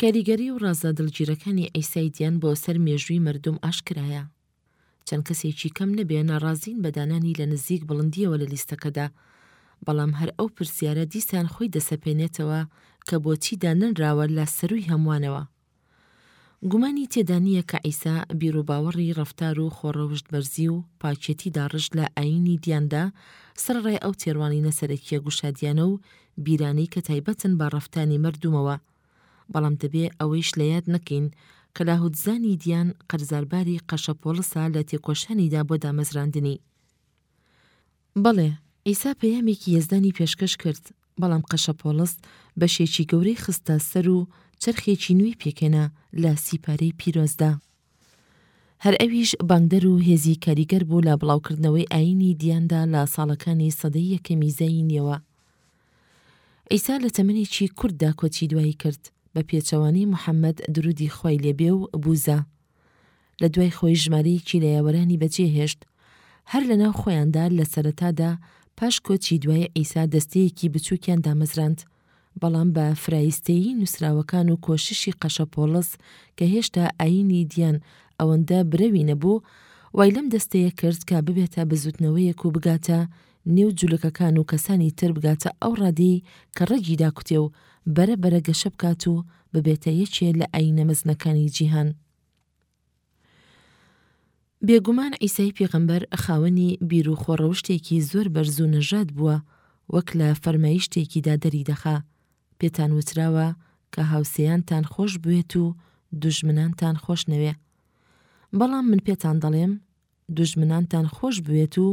کاریگەری و ڕازە دڵگیرەکانی عیسای دیان بۆ سەر مێژووی مەردوم ئاشکرایە. چەند کەسێکی کەم نەبێ ناڕازین بە دانانی لە نزیک بڵندییەوە لە لیستەکەدا. بەڵام هەر ئەو پرسیارە دیسان خۆی دەسەپێنێتەوە کە بۆچی دانەنراوە لە سەرووی هەمووانەوە؟ گومانی تێدا نییە کە عیسا بیروباوەڕی ڕەفتار و خۆڕەوشت بەرزی و پاکێتی داڕشت لە ئایینی دیاندا سەرەڕای ئەو تێڕوانینە سەرەکییە گوشادیانە و بیرانەی کە تایبەتن بە ڕەفتانی مەردومەوە بەڵام دەبێ ئەوەیش لە یاد نەکەین کە لاهوتزانی دیان قەرزارباری قەشەپۆڵسا لە تێکۆشانیدا بۆ دامەزراندنی بەڵێ، عیسا پەیامێکی یەزدانی پێشکەش کرد، بەڵام قەشەپۆڵست بەشێکی گەورەی خستە سەر و چەرخێکی نوێی پێکهێنا لە سیپارەی پیرۆزدا. هەر ئەویش بانگدەر و هێزی کاریگەر بوو لە بڵاوکردنەوەی ئایینی دیاندا لە ساڵەکانی سەدەی یەکەمی زایینییەوە. عیسا لە تەمەنێکی کورتدا کۆچی دوایی کرد، بە پێچەوانەی محەمەد، دروودی خوای لێ بێ و بووزا، لە دوای خۆی ژمارەیەکی لە یاوەرانی بەجێهێشت، هەر لەناو خۆیاندا لە سەرەتادا پاش کۆچی دوای عیسا دەستەیەکی بچووکیان دامەزراند، بەڵام بە فرایستەیی نووسراوەکان و کۆششی قەشە پۆڵس کە هێشتا ئایینی دیان ئەوەندە برەوی نەبوو، وای لەم دەستەیە کرد کە ببێتە بزووتنەوەیەک و بگاتە نێو جولەکەکان و کەسانی تر بگاتە ئەو ڕادەیەی کە ڕەگی داکوتێ و بەرە بەرە گەشە بکات و ببێتە یەکێ لە ئایینە مەزنەکانی جیهان. بێگومان عیسای پێغەمبەر خاوەنی بیر و خۆڕەوشتێکی زۆر بەرز و نەژاد بووە وەک لە فەرمایشتێکیدا دەری دەخا، پێتان وتراوە کە هاوسێیانتان خۆش بوێت و دوژمنانتان خۆش نەوێ. بەڵام من پێتان دەڵێم، دوژمنانتان خۆش بوێت و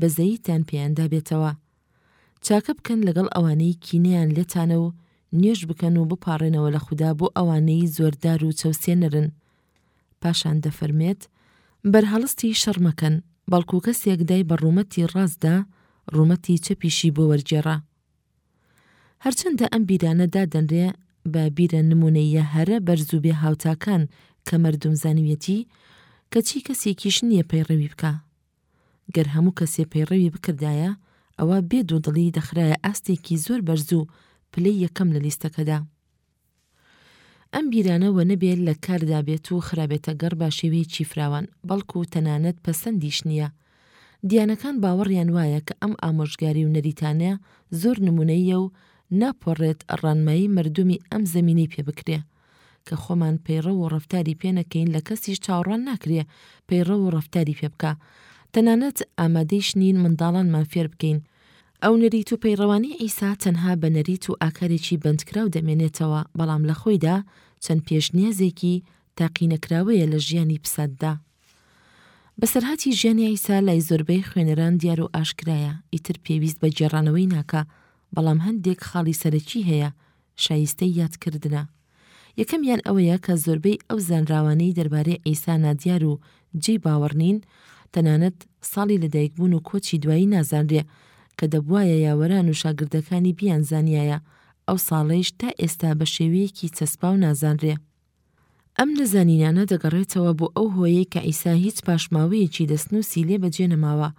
بەزەییتان پێیاندا بێتەوە. چاکە بکەن لەگەڵ ئەوانەی کینەیان لێتانە و نوێژ بکەن و بپاڕێنەوە لە خودا بۆ ئەوانەی زۆردار و چەوسێنەرن. پاشان دەفەرمێت، بەرهەڵستی شەڕ مەکەن، بەڵکو کەسێک دای بە ڕوومەتی ڕاستدا، ڕوومەتی چەپیشی بۆ وەرگێڕە. هەرچەندە ئەم بیرانە دادەنرێ بە بیرە نمونەییە هەرە بەرز و بێ هاوتاکان کە مەردوم زانیویەتی، کەچی کەسێکیش نییە پەیڕەوی بکا. گەر هەموو کەسێ پەیڕەوی بکردایە، ئەوا بێ دوودڵی دەخرایە ئاستێکی زۆر بەرز و پلەی یەکەم لە لیستەکەدا. ئەم بیرانە وە نەبێ لە کاردا بێت و خرابێتە گەڕ بە شێوەیەکی فراوان، بەڵکوو تەنانەت پەسەندیش نییە. دیانەکان باوەڕیان وایە کە ئەم ئامۆژگاری و نەریتانە زۆر نموونەییە و ناپۆڕێت ڕانمایی مەردومی ئەم زەمینەی پێ بکرێ. کە خۆمان پەیڕەو و ڕەفتاری پێ نەکەین لە کەسیش چاوەڕوان ناکرێ پەیڕەو و ڕەفتاری پێ بکا. تەنانەت ئامادەیش نین منداڵانمان فێر بکەین ئەو نەریت و پەیڕەوانەی عیسا تەنها بە نەریت و ئاکارێکی بەندکراو دەمێنێتەوە، بەڵام لە خۆیدا چەند پێشنیازێکی تاقینەکراوەیە لە ژیانی پساتدا. بەسەرهاتی ژیانی عیسا لای زۆربەی خوێنەران دیار و ئاشکرایە، ئیتر پێویست بە گێڕانەوەی ناکا، بەڵام هەندێک خاڵی سەرەکی هەیە شایستەی یادکردنە. یەکەمیان ئەوەیە کە زۆربەی ئەو زانراوانەی دەربارەی عیسا نادیار و جێی باوەڕ نین، تەنانەت ساڵی لەدایکبوون و کۆچی دوایی نازانرێ، کە دەبوایە یاوەران و شاگردەکانی بیانزانیایە، ئەو ساڵەیش تا ئێستا بە شێوەیەکی چەسپاو نازانرێ. ئەم نەزانینانە دەگەڕێتەوە بۆ ئەو هۆیەی کە عیسا هیچ پاشماوەیەکی دەستنووسی لێ بەجێ نەماوە،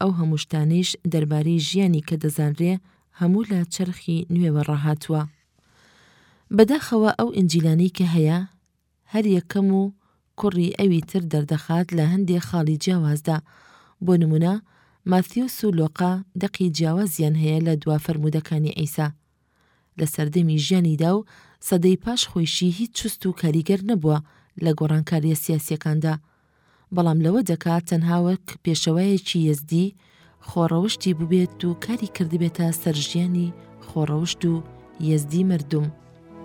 ئەو هەموو شتانەیش دەربارەی ژیانی کە دەزانرێ هەموو لە چەرخی نوێوە ڕاهاتووە. بەداخەوە ئەو ئینجیلانەی کە هەیە، هەر یەکەم و کوڕی ئەوی تر دەردەخات لە هەندێ خاڵی جیاوازدا، بۆ نموونە ماتیوس و لۆقا دەقی جیاوازیان هەیە لە دوا فەرموودەکانی عیسا، لە سەردەمی ژیانیدا و سەدەی پاش خۆیشی هیچ چوست و کاریگەر نەبووە لە گۆڕانکاریە سیاسیەکاندا، بەڵام لەوە دەکا تەنها وەک پێشەوایەکی یەزدی خۆ ڕەوشتی بوبێت و کاری کردبێتە سەر ژیانی خۆ ڕەوشت و یەزدی مەردوم.